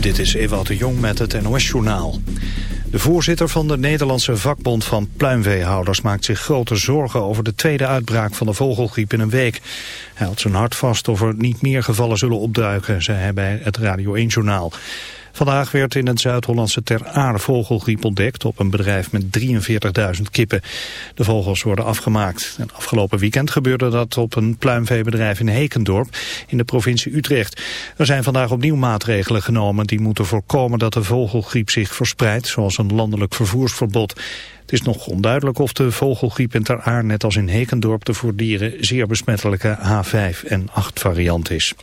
Dit is Ewout de Jong met het NOS-journaal. De voorzitter van de Nederlandse vakbond van pluimveehouders maakt zich grote zorgen over de tweede uitbraak van de vogelgriep in een week. Hij houdt zijn hart vast of er niet meer gevallen zullen opduiken, zei hij bij het Radio 1-journaal. Vandaag werd in het Zuid-Hollandse Ter Aar vogelgriep ontdekt op een bedrijf met 43.000 kippen. De vogels worden afgemaakt. En afgelopen weekend gebeurde dat op een pluimveebedrijf in Hekendorp in de provincie Utrecht. Er zijn vandaag opnieuw maatregelen genomen die moeten voorkomen dat de vogelgriep zich verspreidt, zoals een landelijk vervoersverbod. Het is nog onduidelijk of de vogelgriep in Ter Aar net als in Hekendorp de voor dieren zeer besmettelijke H5 en 8 variant is.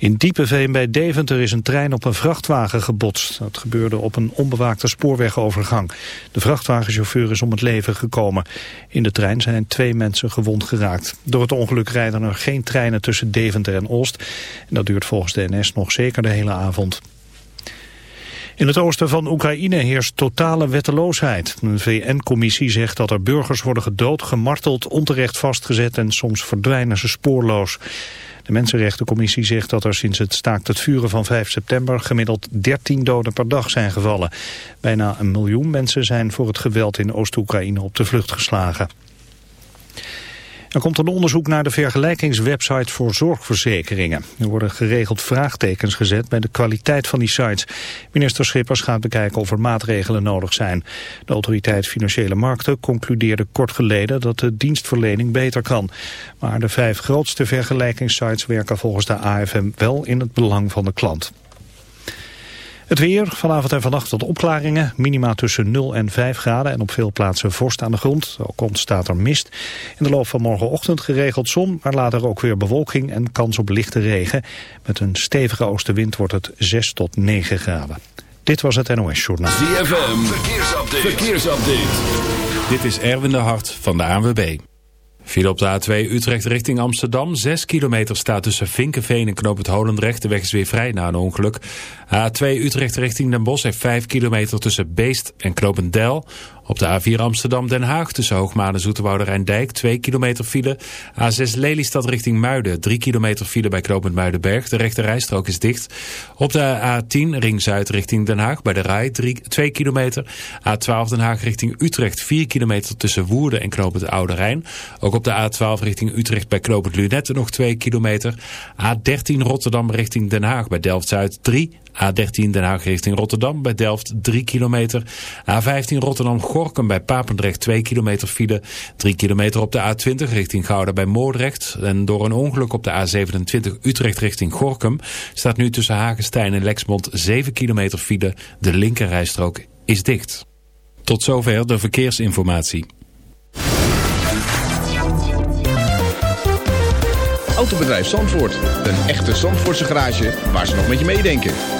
In Diepeveen bij Deventer is een trein op een vrachtwagen gebotst. Dat gebeurde op een onbewaakte spoorwegovergang. De vrachtwagenchauffeur is om het leven gekomen. In de trein zijn twee mensen gewond geraakt. Door het ongeluk rijden er geen treinen tussen Deventer en Oost. En dat duurt volgens de NS nog zeker de hele avond. In het oosten van Oekraïne heerst totale wetteloosheid. Een VN-commissie zegt dat er burgers worden gedood, gemarteld, onterecht vastgezet en soms verdwijnen ze spoorloos. De Mensenrechtencommissie zegt dat er sinds het staakt het vuren van 5 september gemiddeld 13 doden per dag zijn gevallen. Bijna een miljoen mensen zijn voor het geweld in Oost-Oekraïne op de vlucht geslagen. Er komt een onderzoek naar de vergelijkingswebsite voor zorgverzekeringen. Er worden geregeld vraagtekens gezet bij de kwaliteit van die sites. Minister Schippers gaat bekijken of er maatregelen nodig zijn. De autoriteit Financiële Markten concludeerde kort geleden dat de dienstverlening beter kan. Maar de vijf grootste vergelijkingssites werken volgens de AFM wel in het belang van de klant. Het weer, vanavond en vannacht tot opklaringen. Minima tussen 0 en 5 graden en op veel plaatsen vorst aan de grond. Ook ontstaat er mist. In de loop van morgenochtend geregeld zon, maar later ook weer bewolking en kans op lichte regen. Met een stevige oostenwind wordt het 6 tot 9 graden. Dit was het NOS Journaal. ZFM, verkeersupdate. verkeersupdate. Dit is Erwin de Hart van de ANWB. Viel op de A2 Utrecht richting Amsterdam. 6 kilometer staat tussen Vinkenveen en Knoop het Holendrecht. De weg is weer vrij na een ongeluk. A2 Utrecht richting Den Bosch heeft 5 kilometer tussen Beest en Knopendel. Op de A4 Amsterdam-Den Haag tussen Hoogmaan en Rijndijk 2 kilometer file. A6 Lelystad richting Muiden 3 kilometer file bij Knopend Muidenberg. De rechte rijstrook is dicht. Op de A10 Ring Zuid richting Den Haag bij de Rij 2 kilometer. A12 Den Haag richting Utrecht 4 kilometer tussen Woerden en Knopend Oude Rijn. Ook op de A12 richting Utrecht bij Knopend Lunette nog 2 kilometer. A13 Rotterdam richting Den Haag bij Delft-Zuid 3 A13 Den Haag richting Rotterdam bij Delft 3 kilometer. A15 Rotterdam-Gorkum bij Papendrecht 2 kilometer file. 3 kilometer op de A20 richting Gouda bij Moordrecht. En door een ongeluk op de A27 Utrecht richting Gorkum... staat nu tussen Hagenstein en Lexmond 7 kilometer file. De linkerrijstrook is dicht. Tot zover de verkeersinformatie. Autobedrijf Zandvoort. Een echte Zandvoortse garage waar ze nog met je meedenken.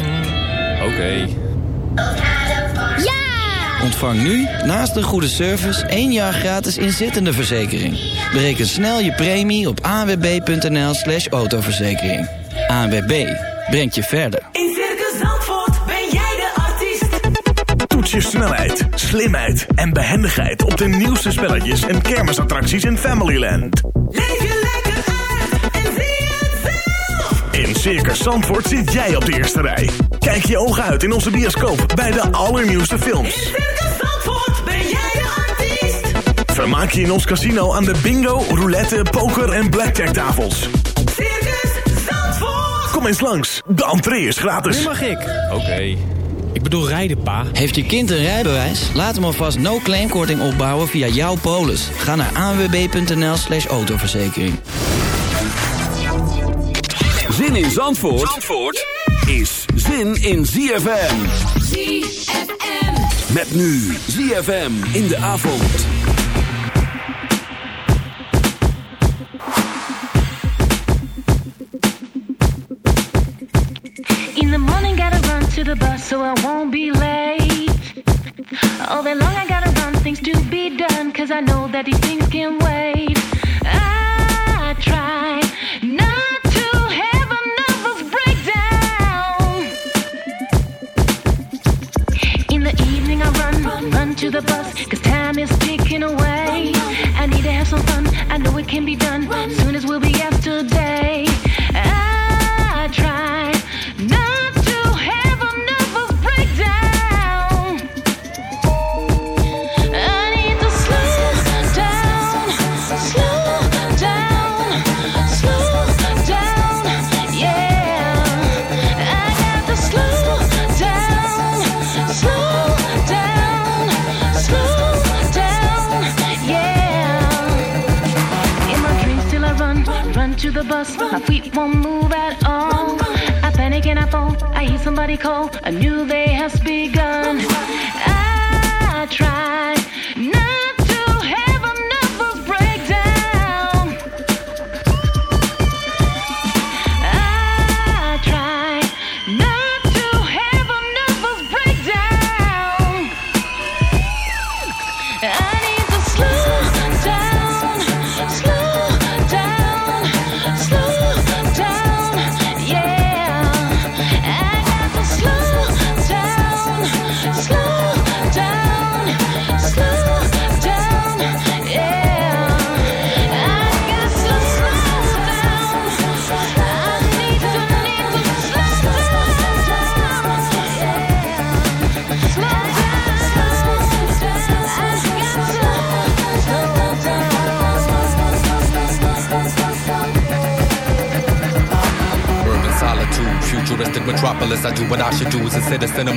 Ja! Ontvang nu, naast een goede service, één jaar gratis inzittende verzekering. Bereken snel je premie op anwb.nl slash autoverzekering. ANWB, brengt je verder. In Circus Zandvoort ben jij de artiest. Toets je snelheid, slimheid en behendigheid op de nieuwste spelletjes en kermisattracties in Familyland. Leef je lekker uit en zie het zelf. In Circus Zandvoort zit jij op de eerste rij. Kijk je ogen uit in onze bioscoop bij de allernieuwste In films. Circus Zandvoort ben jij de artiest. Vermaak je in ons casino aan de bingo, roulette, poker en blackjack tafels. Circus Zandvoort. Kom eens langs, de entree is gratis. mag ik. Oké. Ik bedoel rijden, pa. Heeft je kind een rijbewijs? Laat hem alvast no-claim korting opbouwen via jouw polis. Ga naar anwb.nl slash autoverzekering. Zin in Zandvoort, Zandvoort is zin in ZFM. ZFM. Met nu ZFM in de avond. In the morning, gotta run to the bus so I won't be late. All day long, I gotta run things to be done, cause I know that these things can wait.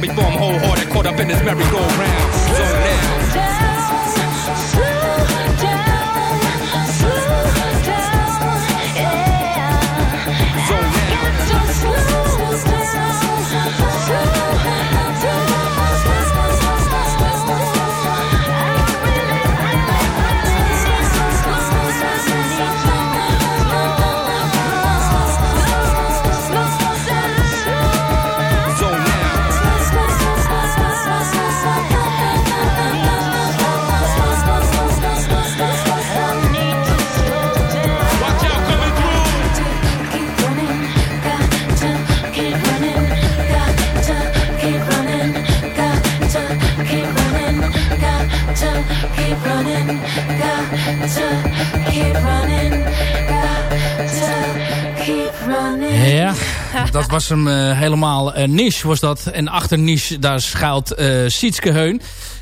before I'm wholehearted, caught up in this merry-go-round. So now. Ja, dat was hem eh, helemaal. Uh, niche was dat. En achter niche, daar schuilt eh Sietske Heun.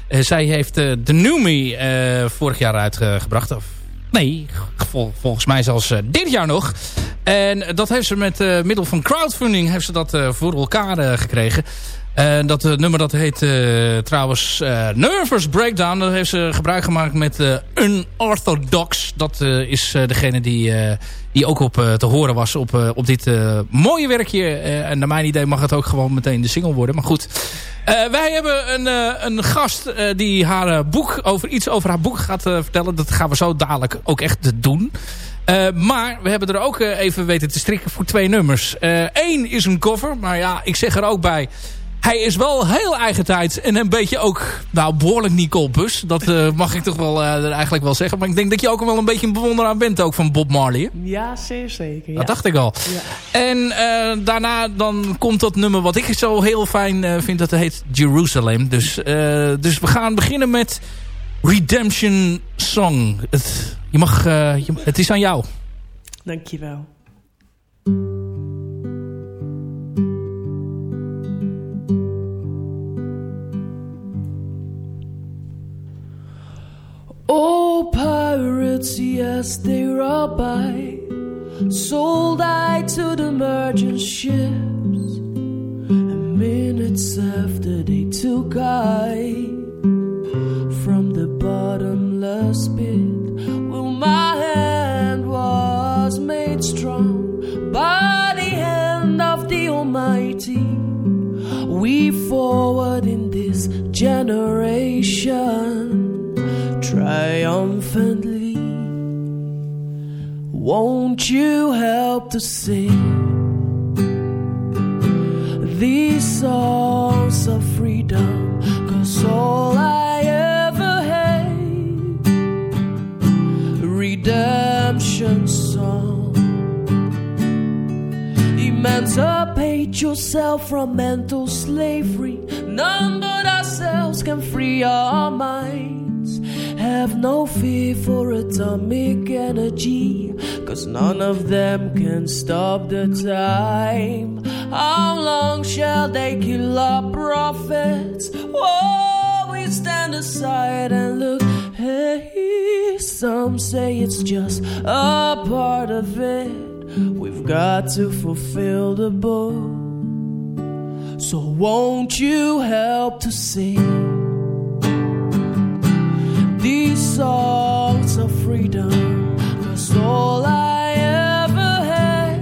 Eh, zij heeft eh, de New Me eh, vorig jaar uitgebracht. Of, nee, vol- volgens mij zelfs eh, dit jaar nog. En dat heeft ze met eh, middel van crowdfunding heeft ze dat eh, voor elkaar eh, gekregen. En dat eh, nummer dat heet eh, trouwens eh, Nervous Breakdown. Dat heeft ze gebruik gemaakt met Unorthodox. Dat is degene die, die ook op te horen was op, op dit mooie werkje. En naar mijn idee mag het ook gewoon meteen de single worden. Maar goed, wij hebben een, een gast die haar boek over iets over haar boek gaat vertellen. Dat gaan we zo dadelijk ook echt doen. Maar we hebben er ook even weten te strikken voor twee nummers. Eén is een cover, maar ja, ik zeg er ook bij... hij is wel heel eigen tijd en een beetje ook, nou behoorlijk Nicole Bus. Dat eh, mag ik toch wel eh, eigenlijk wel zeggen. Maar ik denk dat je ook wel een beetje een bewonderaar bent ook van Bob Marley. hè? Ja, zeer zeker. Dat dacht ik al. En eh, daarna dan komt dat nummer wat ik zo heel fijn vind. Dat heet Jerusalem. Dus, dus we gaan beginnen met Redemption Song. Het, je mag, je- het is aan jou. Dankjewel. Oh, pirates, yes, they robbed by, sold I to the merchant ships. And minutes after they took I from the bottomless pit, well, my hand was made strong by the hand of the Almighty. We forward in this generation triumphantly. Won't you help to sing these songs of freedom? Cause all I ever had, redemption song. Emancipate yourself from mental slavery. None but ourselves can free our minds. Have no fear for atomic energy, cause none of them can stop the time. How long shall they kill our prophets? Whoa, we stand aside and look. Hey, some say it's just a part of it. We've got to fulfill the book. So won't you help to sing these songs of freedom? Cause all I ever had,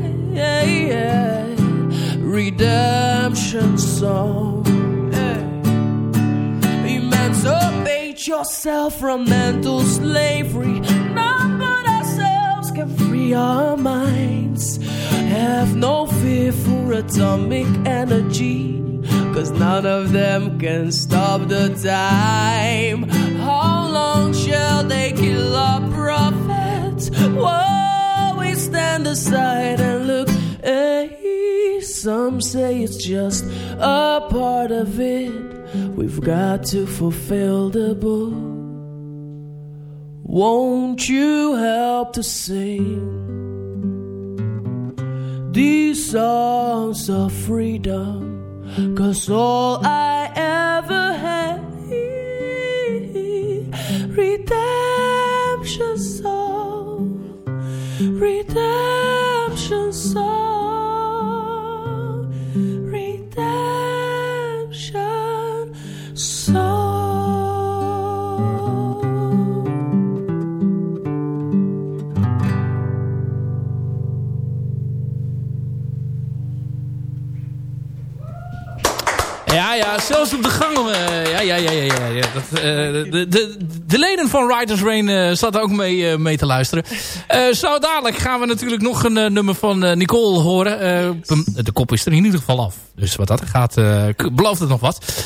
redemption song. Emancipate yourself from mental slavery. None but ourselves can free our minds. Have no fear for atomic energy. Cause none of them can stop the time. How long shall they kill our prophets? While we stand aside and look. Hey, some say it's just a part of it. We've got to fulfill the book. Won't you help to sing these songs of freedom? Cause all I ever had, redemption song, redemption song, Ja, ja, zelfs op de gang. ja, ja, ja, ja. ja. Dat, eh, de, de, de leden van Riders Rain eh zaten ook mee, eh, mee te luisteren. Zo dadelijk gaan we natuurlijk nog een nummer van Nicole horen. De kop is er in ieder geval af. Dus wat dat gaat, belooft het nog wat.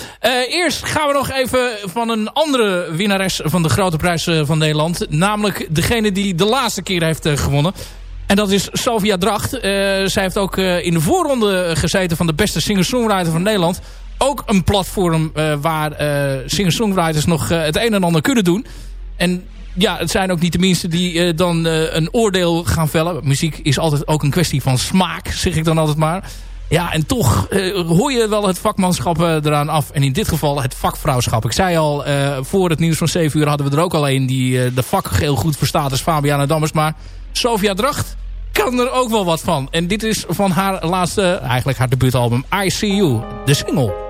Eerst gaan we nog even van een andere winnares van de Grote Prijs van Nederland. Namelijk degene die de laatste keer heeft gewonnen. En dat is Sofia Dracht. Zij heeft ook in de voorronde gezeten van de beste singer-songwriter van Nederland. Ook een platform eh, waar eh, singer-songwriters nog eh, het een en ander kunnen doen. En ja, het zijn ook niet de minste die dan een oordeel gaan vellen. Muziek is altijd ook een kwestie van smaak, zeg ik dan altijd maar. Ja, en toch eh, hoor je wel het vakmanschap eraan af. En in dit geval het vakvrouwschap. Ik zei al, voor het nieuws van 7 uur hadden we er ook al een... die de vak heel goed verstaat als Fabiana Dammers. Maar Sofia Dracht kan er ook wel wat van. En dit is van haar laatste, eigenlijk haar debuutalbum I See You, de single.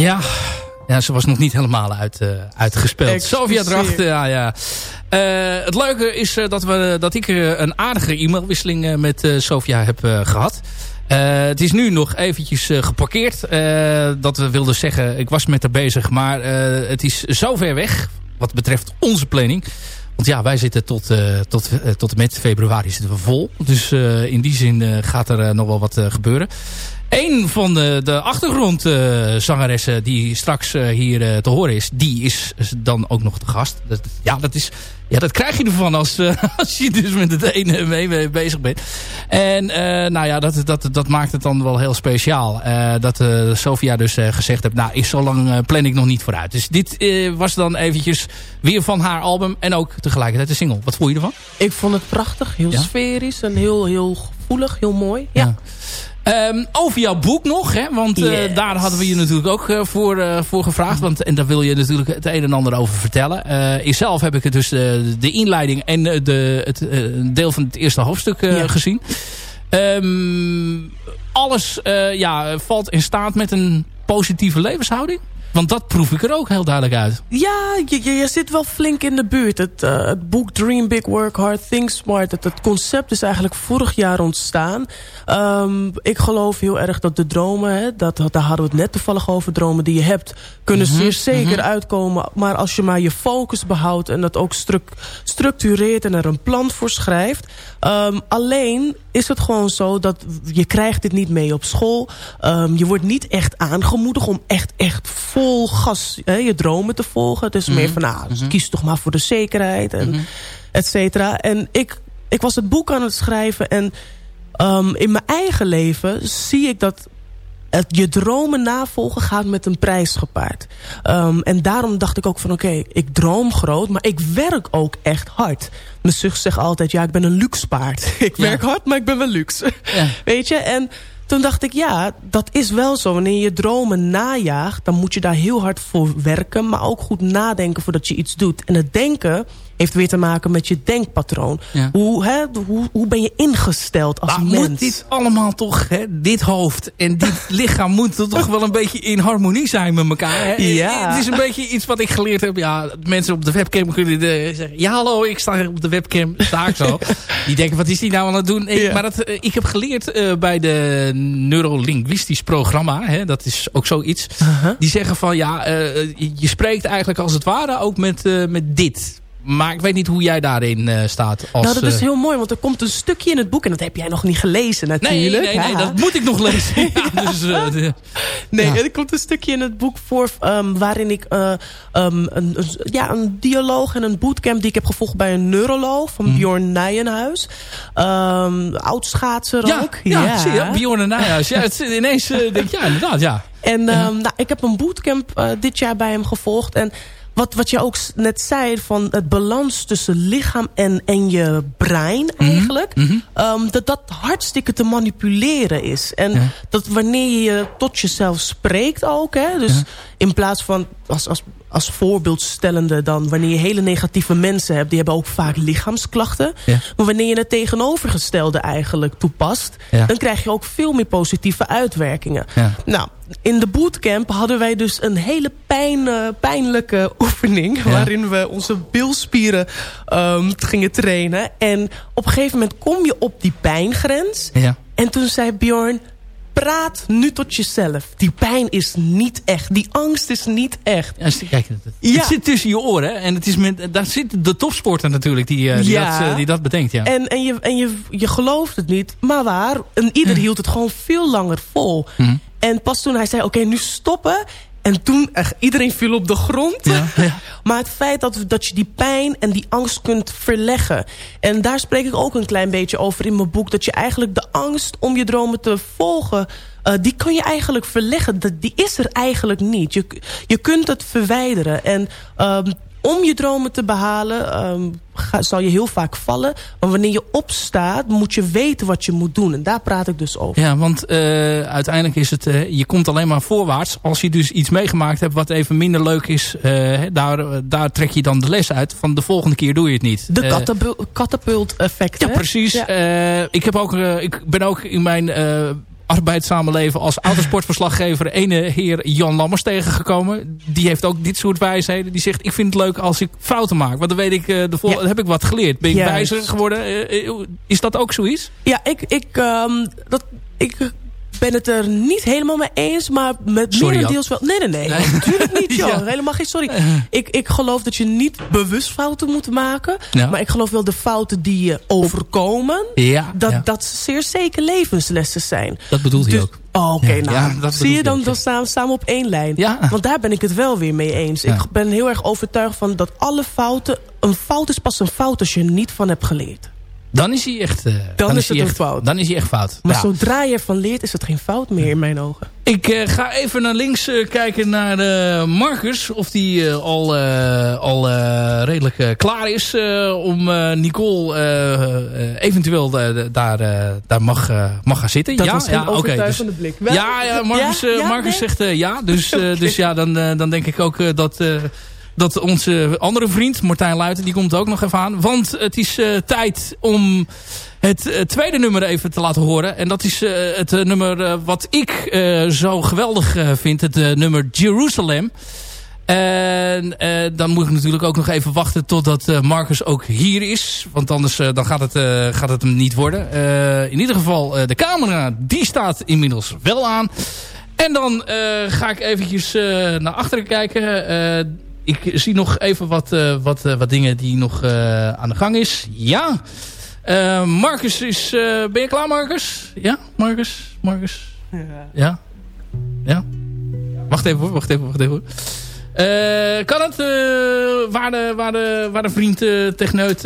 Ja. ja, ze was nog niet helemaal uit, eh, uitgespeeld. Sofia Dracht, ja, ja. Eh, het leuke is eh, dat, we, dat ik een aardige e-mailwisseling met Sofia heb eh, gehad. Eh, het is nu nog eventjes geparkeerd. Dat wil dus zeggen, ik was met haar bezig. Maar het is zo ver weg, wat betreft onze planning. Want ja, wij zitten tot, tot, tot met februari zitten we vol. Dus in die zin gaat er nog wel wat gebeuren. Een van de, de achtergrondzangeressen die straks eh, hier eh, te horen is... die is dan ook nog de gast. Dat, ja, dat is, ja, dat krijg je ervan als, eh, als je dus met het ene mee, bezig bent. En nou ja, dat, dat, dat maakt het dan wel heel speciaal. Dat Sofia dus gezegd heeft... nou, is zo lang plan ik nog niet vooruit. Dus dit was dan eventjes weer van haar album... en ook tegelijkertijd de single. Wat vond je ervan? Ik vond het prachtig, heel Ja? sferisch en heel, heel gevoelig, heel mooi. Ja. Ehm, over jouw boek nog, hè? want eh, daar hadden we je natuurlijk ook eh, voor, eh, voor gevraagd. Want, en daar wil je natuurlijk het een en ander over vertellen. Eh ik zelf heb ik het dus de inleiding en de, het deel van het eerste hoofdstuk Ja. gezien. Ehm, alles ja, valt in staat met een positieve levenshouding. Want dat proef ik er ook heel duidelijk uit. Ja, je, je, je zit wel flink in de buurt. Het, eh, het boek Dream Big, Work Hard, Think Smart... Het, het concept is eigenlijk vorig jaar ontstaan. Ehm, ik geloof heel erg dat de dromen... Hè, dat, daar hadden we het net toevallig over... dromen die je hebt, kunnen Mhm, zeer zeker mhm. uitkomen. Maar als je maar je focus behoudt... en dat ook struc- structureert en er een plan voor schrijft... Ehm, alleen is het gewoon zo dat je krijgt dit niet mee op school. Ehm, je wordt niet echt aangemoedigd om echt, echt vol gas hè, je dromen te volgen. Het is meer van, nou, kies toch maar voor de zekerheid en et cetera. En ik, ik was het boek aan het schrijven en ehm, in mijn eigen leven zie ik dat het, je dromen navolgen gaat met een prijs gepaard. Ehm, en daarom dacht ik ook van oké, ik droom groot, maar ik werk ook echt hard. Mijn zucht zegt altijd, ja, ik ben een luxe paard. ik werk hard, maar ik ben wel luxe. Weet je, en toen dacht ik, ja, dat is wel zo. Wanneer je dromen najaagt, dan moet je daar heel hard voor werken. Maar ook goed nadenken voordat je iets doet. En het denken heeft weer te maken met je denkpatroon. Ja. Hoe, hè, hoe, hoe ben je ingesteld als Maar mens? moet dit allemaal toch, hè, dit hoofd en dit lichaam moet toch wel een beetje in harmonie zijn met elkaar. Hè? Ja. Het is een beetje iets wat ik geleerd heb. Ja, mensen op de webcam kunnen zeggen, ja hallo, ik sta hier op de webcam, sta ik zo. die denken, wat is die nou aan het doen? Ik, Ja. Maar dat, eh, ik heb geleerd eh, bij de neurolinguistisch programma, hè, dat is ook zoiets. Die zeggen van, ja, eh, je spreekt eigenlijk als het ware ook met, met dit. Maar ik weet niet hoe jij daarin eh, staat. Als, nou, dat is eh, heel mooi, want er komt een stukje in het boek... en dat heb jij nog niet gelezen natuurlijk. nee, nee, Ja. dat moet ik nog lezen. Ja, dus, eh, de- Nee, Ja. er komt een stukje in het boek voor... ehm, waarin ik eh, ehm, een, ja, een dialoog en een bootcamp... die ik heb gevolgd bij een neuroloog van Bjorn Nijenhuis. Ehm Oud-schaatser ja, ook. ja, zie je, Bjorn en Nijhuis. Ja, het, ineens denk ik, ja, inderdaad, ja. En nou, ik heb een bootcamp dit jaar bij hem gevolgd. En wat, wat je ook net zei, van het balans tussen lichaam en, en je brein Mhm. eigenlijk. ehm, dat dat hartstikke te manipuleren is. En dat wanneer je tot jezelf spreekt ook. Hè, dus in plaats van als, als, als voorbeeldstellende dan... wanneer je hele negatieve mensen hebt... die hebben ook vaak lichaamsklachten. Ja. Maar wanneer je het tegenovergestelde eigenlijk toepast... Dan krijg je ook veel meer positieve uitwerkingen. Nou, in de bootcamp hadden wij dus een hele pijn, eh, pijnlijke oefening... waarin we onze bilspieren ehm, gingen trainen. En op een gegeven moment kom je op die pijngrens. Ja. En toen zei Bjorn... Praat nu tot jezelf. Die pijn is niet echt. Die angst is niet echt. Ja, kijk, het, het Ja. zit tussen je oren. En het is met, daar zit de topsporter natuurlijk die, eh, die, Ja. dat, eh, die dat bedenkt. Ja. En, en, je, en je, je gelooft het niet, maar waar. En ieder hield het gewoon veel langer vol. Hm. En pas toen hij zei, oké, nu stoppen. En toen, echt, iedereen viel op de grond. maar het feit dat, dat je die pijn en die angst kunt verleggen. En daar spreek ik ook een klein beetje over in mijn boek. Dat je eigenlijk de angst om je dromen te volgen... eh, die kan je eigenlijk verleggen. Dat, die is er eigenlijk niet. Je, je kunt het verwijderen. En ehm, om je dromen te behalen ehm, ga, zal je heel vaak vallen. Maar wanneer je opstaat, moet je weten wat je moet doen. En daar praat ik dus over. Ja, want eh, uiteindelijk is het... eh, je komt alleen maar voorwaarts. Als je dus iets meegemaakt hebt wat even minder leuk is... eh, daar, daar trek je dan de les uit. Van de volgende keer doe je het niet. De katapult- katapult-effect. Ja, hè? precies. Ja. Ik, heb ook, ik ben ook in mijn eh arbeidssamenleven als autosportverslaggever ene heer Jan Lammers tegengekomen. Die heeft ook dit soort wijsheden. Die zegt, ik vind het leuk als ik fouten maak. Want dan weet ik, eh, de vol- heb ik wat geleerd. Ben ik Juist. wijzer geworden? Eh, eh, is dat ook zoiets? Ja, ik, ik, ehm, dat, ik ben het er niet helemaal mee eens, maar met Sorry, merendeels wel. Nee, nee, nee. Nee. Natuurlijk niet, joh. Ja. Helemaal geen sorry. Ik, ik geloof dat je niet bewust fouten moet maken. Ja. Maar ik geloof wel de fouten die je overkomen. Ja, dat, dat zeer zeker levenslessen zijn. Dat bedoelt hij Dus- ook. Oh, Oké, Ja, nou, ja, zie je hij dan, dan staan we samen op één lijn. Ja. Want daar ben ik het wel weer mee eens. Ik ben heel erg overtuigd van dat alle fouten... Een fout is pas een fout als je er niet van hebt geleerd. Dan is hij echt, eh, Dan is het echt, fout. Dan is hij echt fout. Maar Ja. zodra je ervan leert, is het geen fout meer in mijn ogen. Ik eh, ga even naar links eh, kijken naar Marcus. Of die al, al redelijk klaar is om Nicole eventueel daar, daar mag, mag gaan zitten. Dat ja, was ja, overtuigende dus- blik. Wel? Ja, ja, Marcus, Ja? Ja? Marcus Nee? zegt ja. Dus, dus ja, dan, dan denk ik ook dat... dat onze andere vriend, Martijn Luiten, die komt ook nog even aan. Want het is eh, tijd om het eh, tweede nummer even te laten horen. En dat is eh, het nummer wat ik zo geweldig vind. Het nummer Jerusalem. En dan moet ik natuurlijk ook nog even wachten totdat Marcus ook hier is. Want anders dan gaat, het, gaat het hem niet worden. In ieder geval, de camera die staat inmiddels wel aan. En dan ga ik eventjes naar achteren kijken. Ik zie nog even wat, eh, wat, eh, wat dingen die nog eh, aan de gang is. Ja. Marcus is... ben je klaar, Marcus? Ja, Marcus? Marcus? Ja? Ja? Wacht even hoor, wacht even, wacht even hoor. Kan het? waar, de, waar, de, waar de vriend eh, techneut...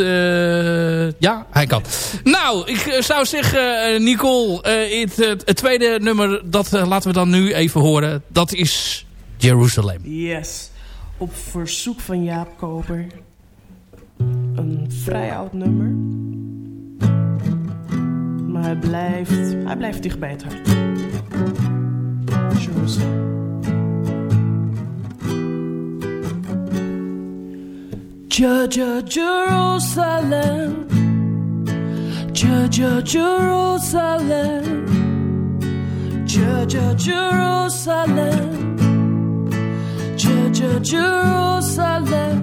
ja, hij kan. Nou, ik zou zeggen, Nicole, het, het, tweede nummer, dat laten we dan nu even horen. Dat is Jerusalem. Yes. Op verzoek van Jaap Koper. Een vrij oud nummer. Maar hij blijft, hij blijft dicht bij het hart. Jerusalem. Ju- Ju- Jerusalem, Ju- Ju- Jerusalem, Jerusalem, Jerusalem.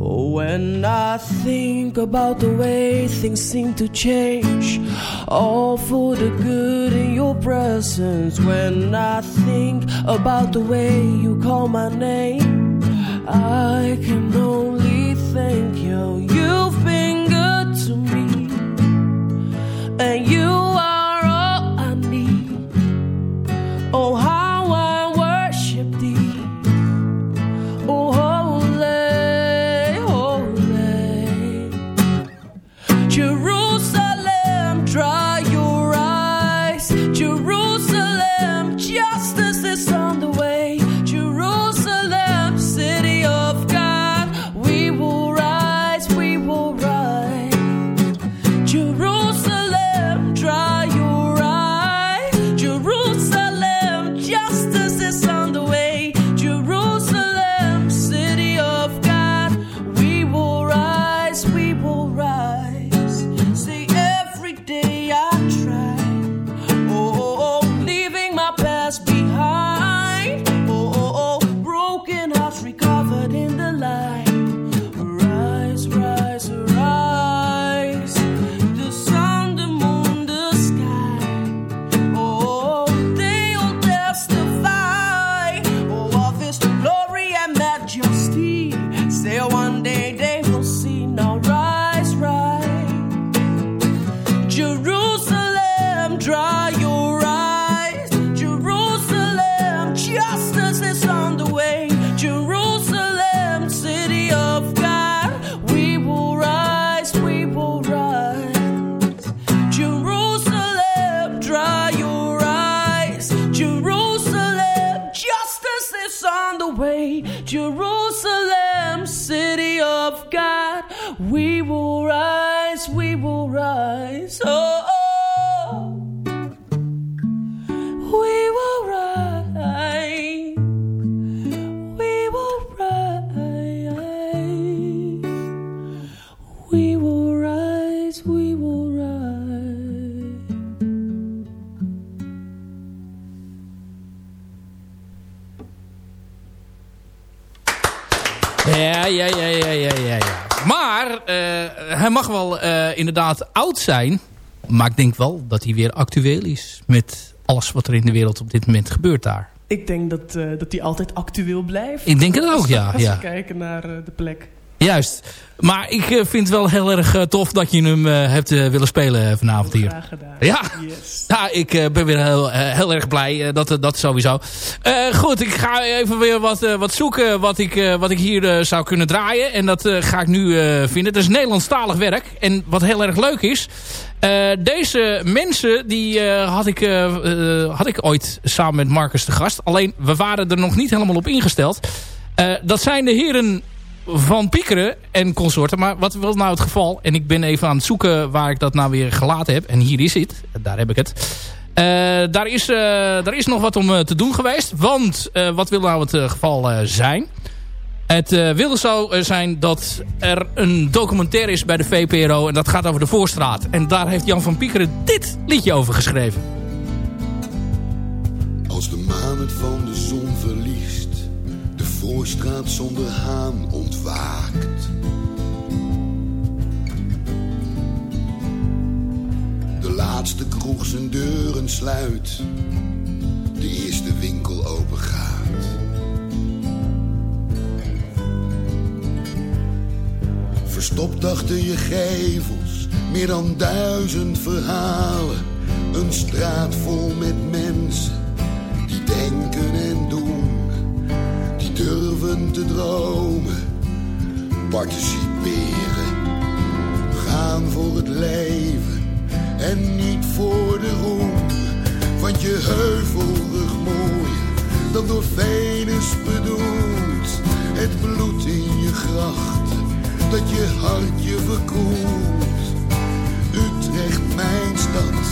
Oh, when I think about the way things seem to change, all for the good in your presence. When I think about the way you call my name, I can only thank you. You've been good to me, and you wel eh, inderdaad oud zijn. Maar ik denk wel dat hij weer actueel is. Met alles wat er in de wereld op dit moment gebeurt daar. Ik denk dat, eh, dat die altijd actueel blijft. Ik denk het ook, Als we- ja, Als ja. we kijken naar eh, de plek. Juist. Maar ik eh, vind het wel heel erg eh, tof dat je hem eh, hebt willen spelen vanavond hier. Graag gedaan. Ja, Yes. ja ik ben weer heel, heel erg blij. dat, dat sowieso. Goed, ik ga even weer wat, wat zoeken wat ik, wat ik hier zou kunnen draaien. En dat ga ik nu vinden. Het is Nederlandstalig werk. En wat heel erg leuk is... deze mensen die had, ik, had ik ooit samen met Marcus de gast. Alleen, we waren er nog niet helemaal op ingesteld. Dat zijn de heren van Piekeren en consorten. Maar wat was nou het geval? En ik ben even aan het zoeken waar ik dat nou weer gelaten heb. En hier is het. Daar heb ik het. Eh, daar, is, eh, daar is nog wat om eh, te doen geweest. Want wat wil nou het geval zijn? Het eh, wil zo zijn dat er een documentaire is bij de VPRO. En dat gaat over de Voorstraat. En daar heeft Jan van Piekeren dit liedje over geschreven. Als de maan het van de de voorstraat zonder haan ontwaakt. De laatste kroeg zijn deuren sluit, de eerste winkel open gaat. Verstopt achter je gevels, meer dan duizend verhalen. Een straat vol met mensen die denken en doen, durven te dromen, participeren, gaan voor het leven en niet voor de roem. Want je heuvelrug mooier dan door Venus bedoeld, het bloed in je grachten dat je hart je verkoelt. Utrecht, mijn stad,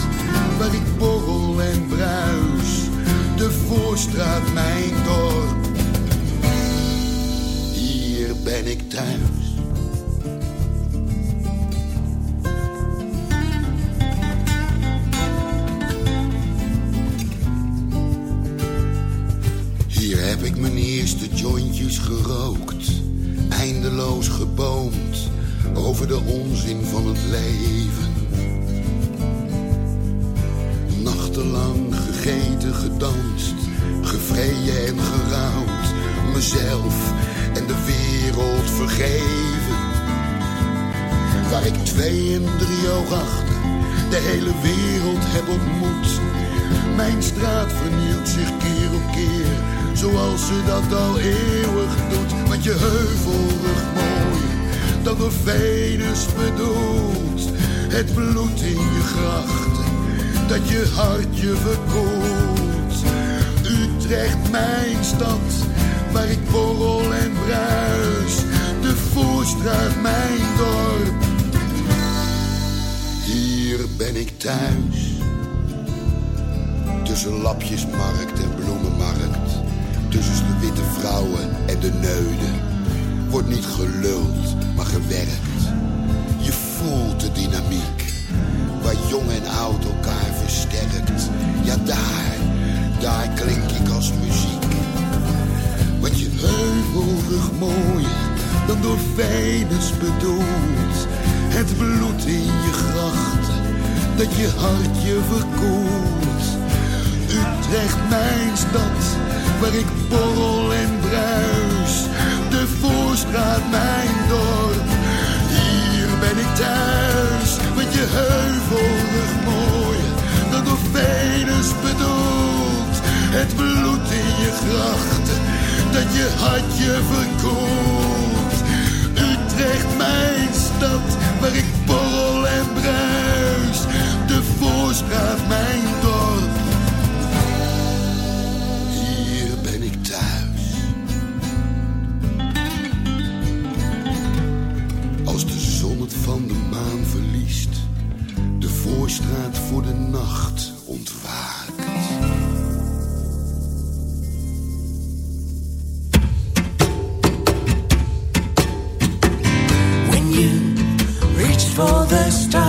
waar ik borrel en bruis. De Voorstraat, mijn dorp. Ben ik thuis. Hier heb ik mijn eerste jointjes gerookt, eindeloos geboomd over de onzin van het leven. Nachtenlang gegeten, gedanst, gevreden en gerouwd, mezelf en de wereld vergeven. Waar ik twee en drie oog achter de hele wereld heb ontmoet. Mijn straat vernielt zich keer op keer, zoals ze dat al eeuwig doet. Want je heuvelrug mooi, dat door Venus bedoelt. Het bloed in je grachten, dat je hartje verkoelt. Utrecht, mijn stad, waar ik borrel en bruis. De Voorstraat, mijn dorp. Hier ben ik thuis. Tussen lapjesmarkt en bloemenmarkt. Tussen de witte vrouwen en de neuden. Wordt niet geluld, maar gewerkt. Je voelt de dynamiek. Waar jong en oud elkaar versterkt. Ja, daar, daar klink ik als muziek. Je heuvelrug mooier dan door Venus bedoeld. Het bloed in je grachten, dat je hartje verkoelt. Utrecht, mijn stad, waar ik borrel en bruis. De Voorstraat, mijn dorp, hier ben ik thuis. Want je heuvelrug mooier dan door Venus bedoeld. Het bloed in je grachten, dat je hartje verkoelt. Utrecht, mijn stad, waar ik borrel en bruis. De Voorstraat, mijn dorp. Hier ben ik thuis. Als de zon het van de maan verliest, de Voorstraat voor de nacht ontwaakt. this time.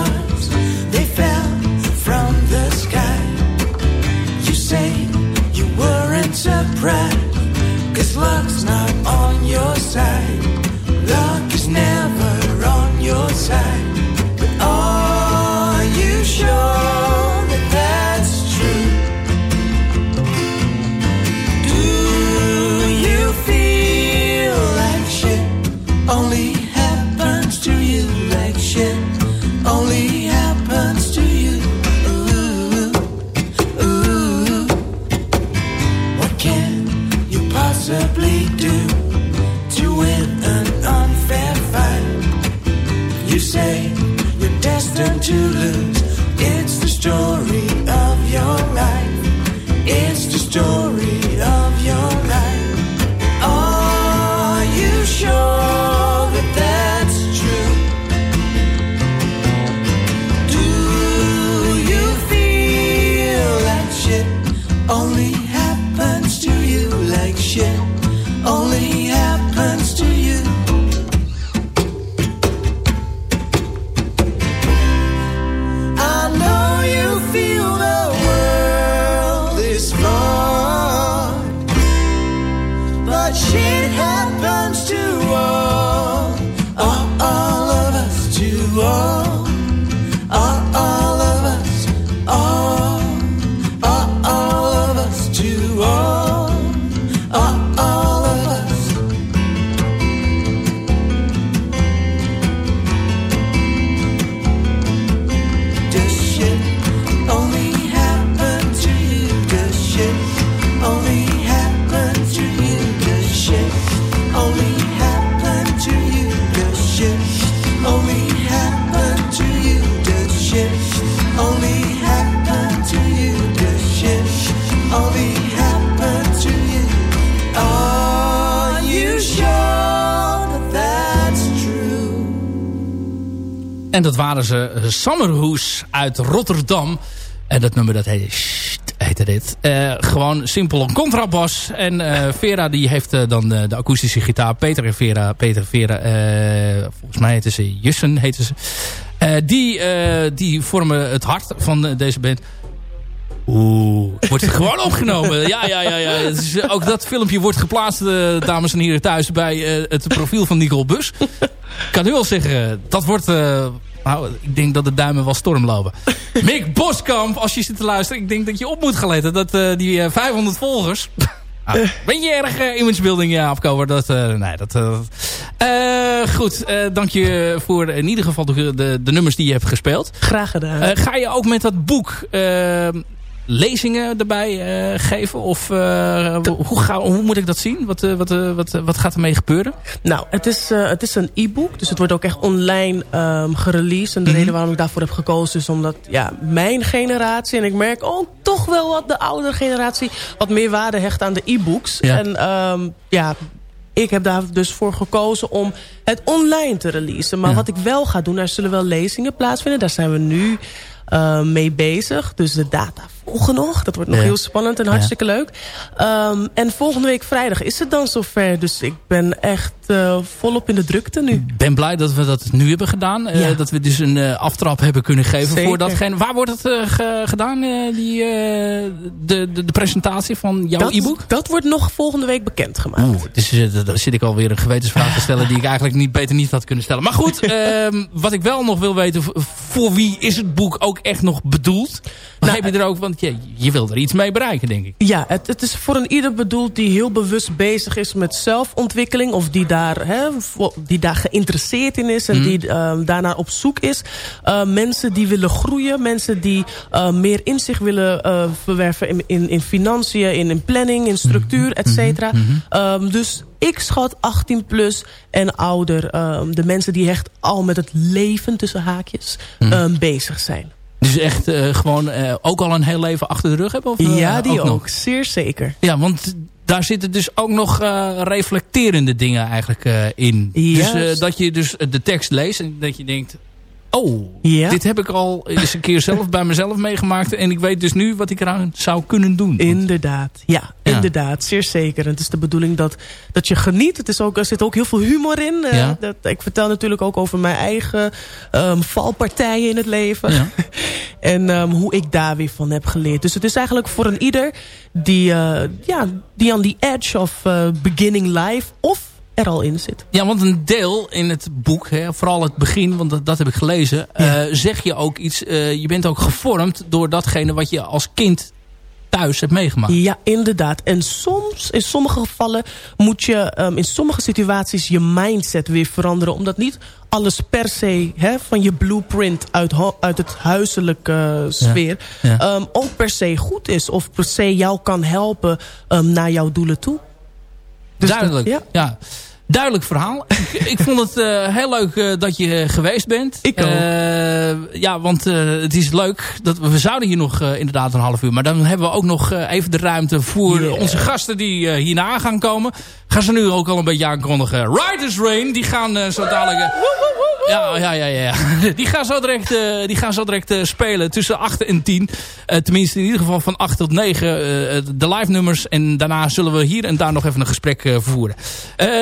Waren ze eh, Summerhoes uit Rotterdam. En dat nummer dat heette, Sst, heette dit. Eh, gewoon simpel een contrabas. En eh, Vera die heeft dan de, akoestische gitaar. Peter en Vera. Peter en Vera. volgens mij heten ze Jussen. Heten ze. Die, die vormen het hart van deze band. Oeh, wordt gewoon opgenomen. Ja, ja, ja. ja. Ook dat filmpje wordt geplaatst, dames en heren, thuis bij het profiel van Nicole Bus. Ik kan nu al zeggen, dat wordt... nou, ik denk dat de duimen wel storm lopen. Mick Boskamp, als je zit te luisteren, ik denk dat je op moet gaan letten. Dat eh, die eh, 500 volgers, Ah, beetje erg uh, imagebuilding ja, afkomen. Dat, uh, nee, dat, uh, goed, dank je voor in ieder geval de, de, de, nummers die je hebt gespeeld. Graag gedaan. ga je ook met dat boek lezingen erbij uh, geven? Of uh, hoe, ga, hoe moet ik dat zien? Wat, uh, wat, wat, wat gaat ermee gebeuren? Nou, het is, het is een e-book. Dus het wordt ook echt online um, gereleased. En de Mhm. reden waarom ik daarvoor heb gekozen is omdat ja, mijn generatie... en ik merk ook toch wel wat de oudere generatie... wat meer waarde hecht aan de e-books. Ja. En um, ja, ik heb daar dus voor gekozen om het online te releasen. Maar Ja. wat ik wel ga doen, er zullen wel lezingen plaatsvinden. Daar zijn we nu uh, mee bezig. Dus de data volgen nog. Dat wordt nog Ja. heel spannend en hartstikke leuk. Um, en volgende week vrijdag is het dan zover. Dus ik ben echt uh, volop in de drukte nu. Ik ben blij dat we dat nu hebben gedaan. Uh, Ja. dat we dus een uh, aftrap hebben kunnen geven Zeker. voor datgene. Waar wordt het ge gedaan, die, de, de, de presentatie van jouw e-book? Dat wordt nog volgende week bekendgemaakt. Oeh, dus daar zit ik alweer een gewetensvraag te stellen... die ik eigenlijk niet beter niet had kunnen stellen. Maar goed, uh, wat ik wel nog wil weten... voor wie is het boek ook echt nog bedoeld? Nou, heb je er ook, want je, je wil er iets mee bereiken, denk ik. Ja, het, het is voor een ieder bedoeld die heel bewust bezig is met zelfontwikkeling... of die daar, hè, die daar geïnteresseerd in is en Mhm. mm. die uh, daarnaar op zoek is. Uh, mensen die willen groeien, mensen die uh, meer inzicht willen uh, verwerven... in, in, in financiën, in, in planning, in structuur, et cetera. Mhm. Um, dus ik schat 18 plus en ouder. Um, de mensen die echt al met het leven tussen haakjes Mhm. bezig zijn. Dus echt uh, gewoon uh, ook al een heel leven achter de rug hebben? Of, ja, die ook? Zeer zeker. Ja, want daar zitten dus ook nog uh, reflecterende dingen eigenlijk uh, in. Dus uh, dat je dus de tekst leest en dat je denkt... Oh, ja. dit heb ik al eens een keer zelf bij mezelf meegemaakt. En ik weet dus nu wat ik eraan zou kunnen doen. Inderdaad, ja, ja. inderdaad. Zeer zeker. En het is de bedoeling dat, dat je geniet. Het is ook, er zit ook heel veel humor in. Ja. Uh, dat, ik vertel natuurlijk ook over mijn eigen um, valpartijen in het leven. Ja. en um, hoe ik daar weer van heb geleerd. Dus het is eigenlijk voor een ieder die, uh, ja, die aan die edge of uh, beginning life... of er al in zit. Ja, want een deel in het boek, hè, vooral het begin, want dat, dat heb ik gelezen... Ja. Uh, zeg je ook iets, uh, je bent ook gevormd door datgene wat je als kind thuis hebt meegemaakt. Ja, inderdaad. En soms, in sommige gevallen, moet je um, in sommige situaties je mindset weer veranderen. Omdat niet alles per se hè, van je blueprint uit, uit het huiselijke uh, sfeer Ja. Ja. Um, ook per se goed is. Of per se jou kan helpen um, naar jouw doelen toe. Dus Duidelijk, dat, ja. ja. Duidelijk verhaal. ik, ik, vond het uh, heel leuk uh, dat je geweest bent. Ik ook. Ja, want het is leuk. Dat we, we zouden hier nog inderdaad een half uur. Maar dan hebben we ook nog even de ruimte voor yeah. onze gasten die hierna gaan komen. Gaan ze nu ook al een beetje aankondigen. Riders Rain, die gaan zo dadelijk... Ja, ja, ja, ja. Die gaan zo direct, uh, die gaan zo direct uh, spelen tussen 8 en 10. Uh, tenminste, in ieder geval van 8 tot 9 de live nummers. En daarna zullen we hier en daar nog even een gesprek vervoeren.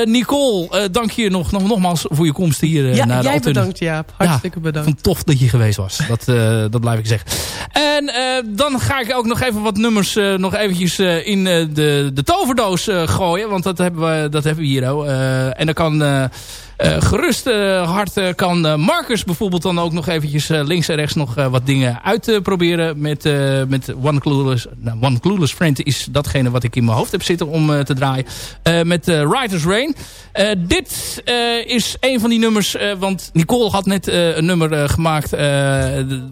Nicole, dank je nog, nog, nogmaals voor je komst hier ja, naar de jij Altune. bedankt Jaap. Hartstikke ja, bedankt. Van tof dat je geweest was. Dat, dat blijf ik zeggen. En dan ga ik ook nog even wat nummers nog eventjes in de, de toverdoos gooien. Want dat dat hebben we hier ook. en dan kan... Uh, gerust uh, hard uh, kan Marcus bijvoorbeeld dan ook nog eventjes links en rechts nog wat dingen uitproberen met, met One, Clueless, nou, One Clueless Friend is datgene wat ik in mijn hoofd heb zitten om te draaien. met Writer's Rain. dit is een van die nummers, want Nicole had net een nummer gemaakt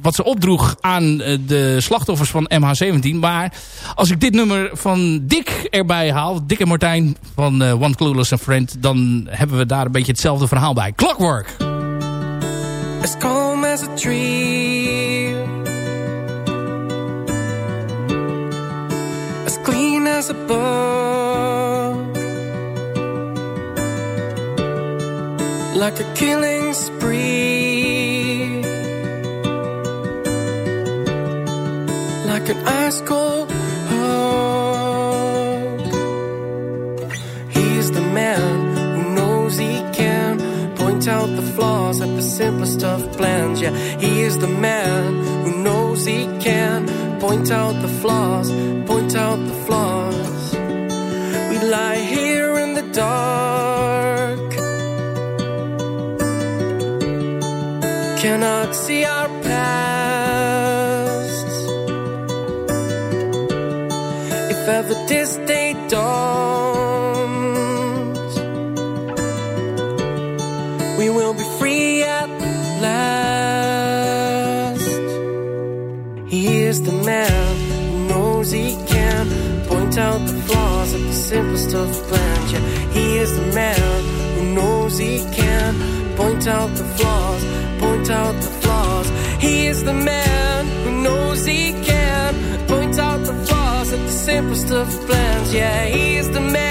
wat ze opdroeg aan de slachtoffers van MH17. Maar als ik dit nummer van Dick erbij haal, Dick en Martijn van One Clueless Friend, dan hebben we daar een beetje hetzelfde hetzelfde verhaal bij. Clockwork. As calm as a tree As clean as a book Like a killing spree Like an ice cold flaws at the simplest of plans. Yeah, he is the man who knows he can point out the flaws, point out the flaws. We lie here in the dark, cannot see our pasts. If ever this day simplest of plans. Yeah, he is the man who knows he can point out the flaws, point out the flaws. He is the man who knows he can point out the flaws of the simplest of plans. Yeah, he is the man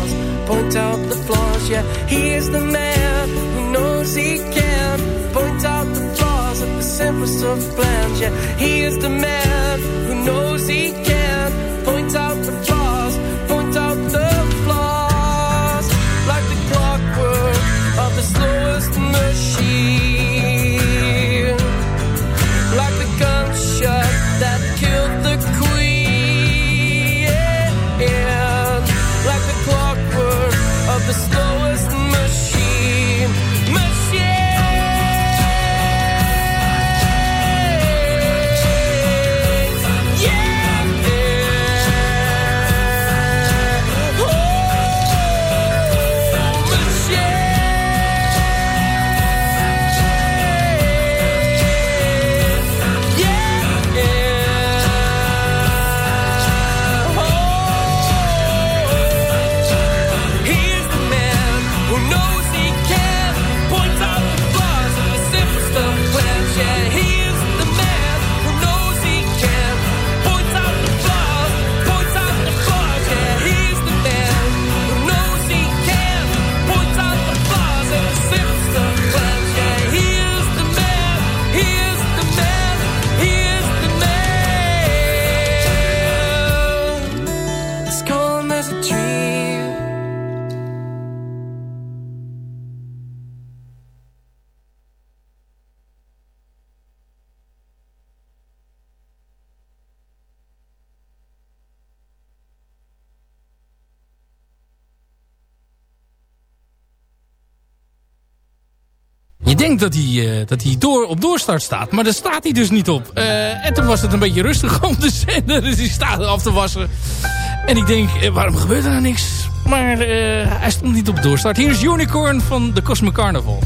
point out the flaws. Yeah, he is the man who knows he can point out the flaws of the simplest of plans. Yeah, he is the man who knows he can dat hij, eh, dat hij door, op doorstart staat. Maar daar staat hij dus niet op. Eh, en toen was het een beetje rustig om de zender. Dus hij staat af te wassen. En ik denk, eh, waarom gebeurt er nou niks? Maar hij stond niet op doorstart. Hier is Unicorn van de Cosmic Carnival.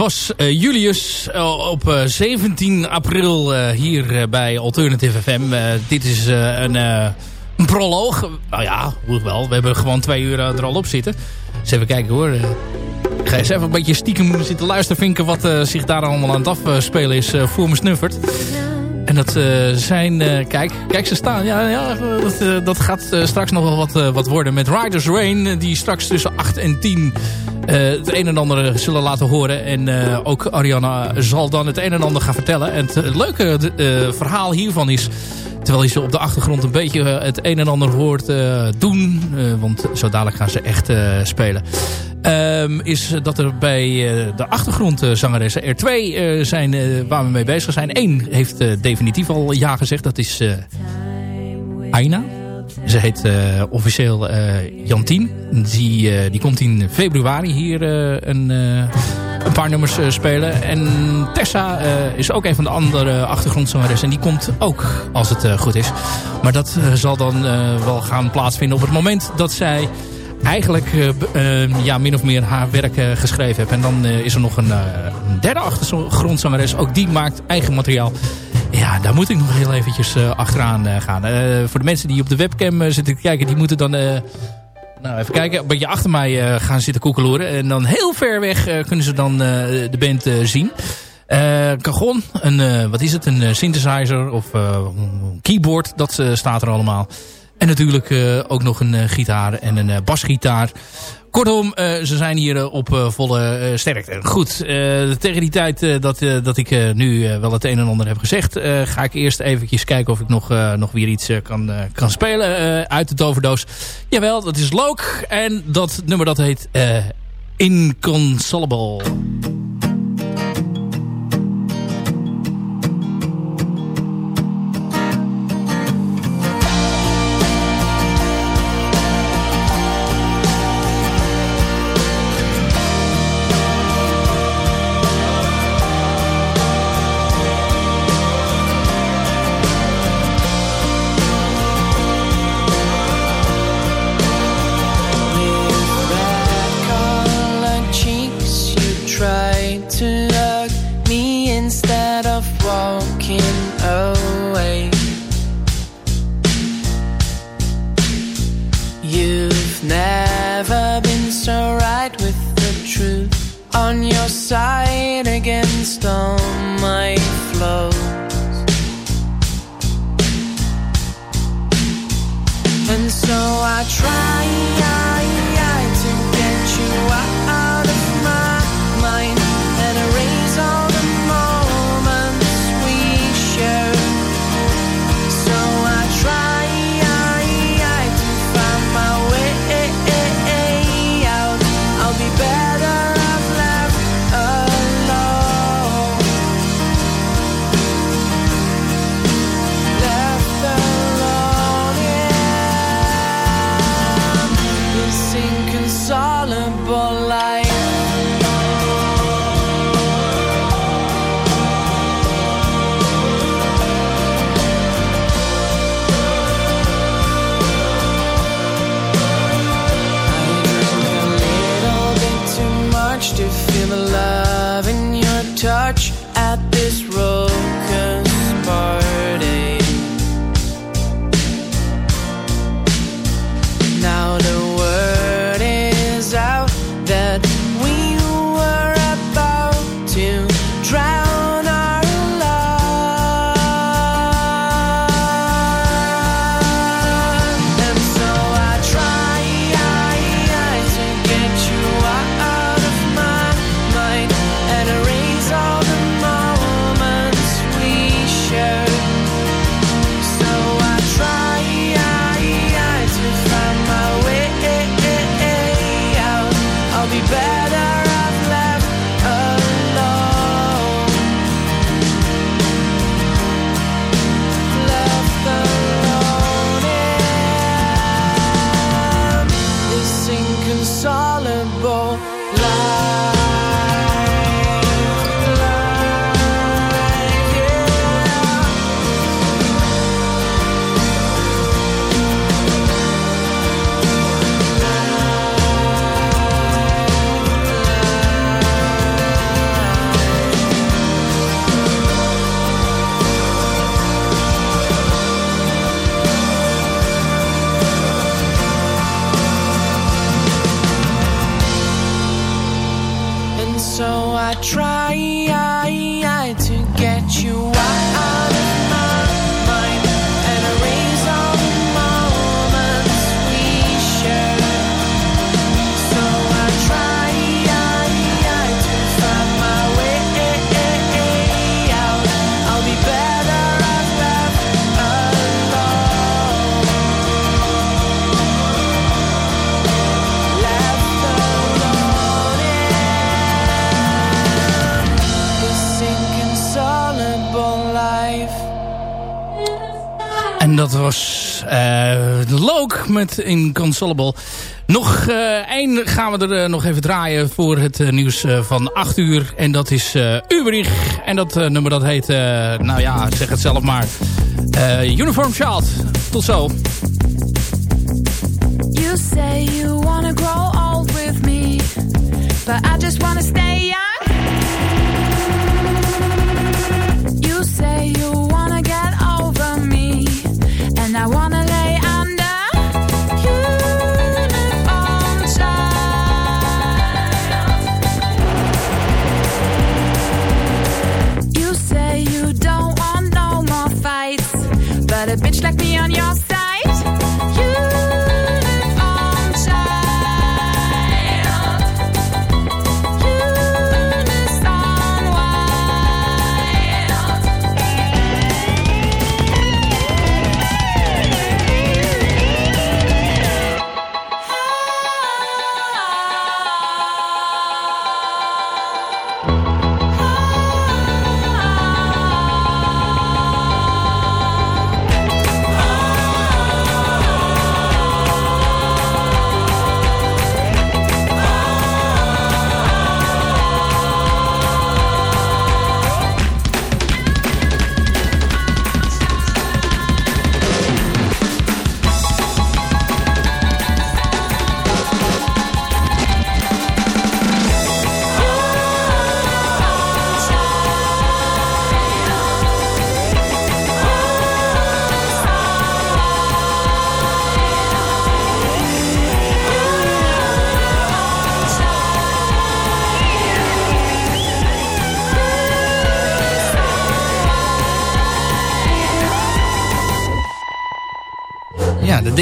Was eh, Julius eh, op eh, 17 april eh, hier eh, bij Alternative FM. Dit is een, een proloog. Nou ja, wel. We hebben gewoon twee uur er al op zitten. Dus even kijken hoor. Ga eens even een beetje stiekem zitten luisteren vinken wat zich daar allemaal aan het afspelen is voor me snuffert. En dat zijn, kijk, kijk ze staan. Ja, ja dat, dat gaat straks nog wel wat, wat worden met Riders Rain. die straks tussen 8 en 10 eh, het een en ander zullen laten horen. En eh, ook Ariana zal dan het een en ander gaan vertellen. En het leuke eh, verhaal hiervan is... Terwijl je ze op de achtergrond een beetje eh, het een en ander hoort eh, doen. eh, want zo dadelijk gaan ze echt eh, spelen. Ehm, is dat er bij eh, de achtergrondzangeressen er twee eh, zijn eh, waar we mee bezig zijn. Eén heeft eh, definitief al ja gezegd. Dat is eh Aina. Ze heet eh, officieel eh, Jantien. Die, eh, die komt in februari hier een, een paar nummers spelen. En Tessa is ook een van de andere achtergrondzangeressen. En die komt ook, als het goed is. Maar dat zal dan wel gaan plaatsvinden op het moment dat zij eigenlijk ja, min of meer haar werk geschreven heeft. En dan is er nog een, een derde achtergrondzangeres. Ook die maakt eigen materiaal. Ja, daar moet ik nog heel eventjes eh, achteraan eh, gaan. Eh, voor de mensen die op de webcam zitten kijken, die moeten dan... Nou, even kijken. Een beetje achter mij gaan zitten koekeloeren. En dan heel ver weg kunnen ze dan de band zien. Cagon, een, wat is het? Een synthesizer of een keyboard. Dat staat er allemaal. En natuurlijk ook nog een gitaar en een basgitaar kortom, eh, ze zijn hier eh, op eh, volle sterkte. Goed, tegen die tijd dat, dat ik nu wel het een en ander heb gezegd... ga ik eerst eventjes kijken of ik nog, nog weer iets kan, kan spelen uit de toverdoos. Jawel, dat is Loke. En dat nummer dat heet Inconsolable. met Inconsolable. Nog eh, één uh, gaan we er eh, nog even draaien voor het eh, nieuws van 8 uur. En dat is Uberich. En dat nummer dat heet, nou ja, zeg het zelf maar, Uniform Child. Tot zo. You say you wanna grow old with me. But I just wanna stay on your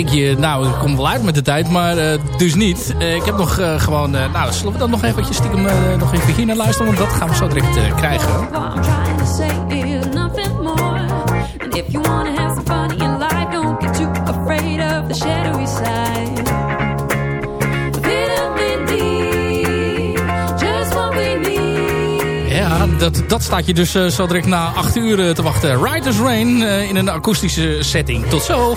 denk je, nou, ik kom wel uit met de tijd, maar eh, dus niet. Eh, ik heb nog eh, gewoon, nou, zullen we dan nog eventjes stiekem nog even hier naar luisteren? Want dat gaan we zo direct krijgen. Dat, dat staat je dus eh, zo direct na 8 uur te wachten. Riders Rain in een akoestische setting. Tot zo.